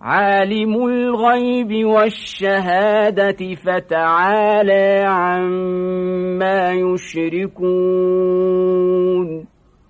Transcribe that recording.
عالم الغيب والشهادة فتعالى عما يشركون.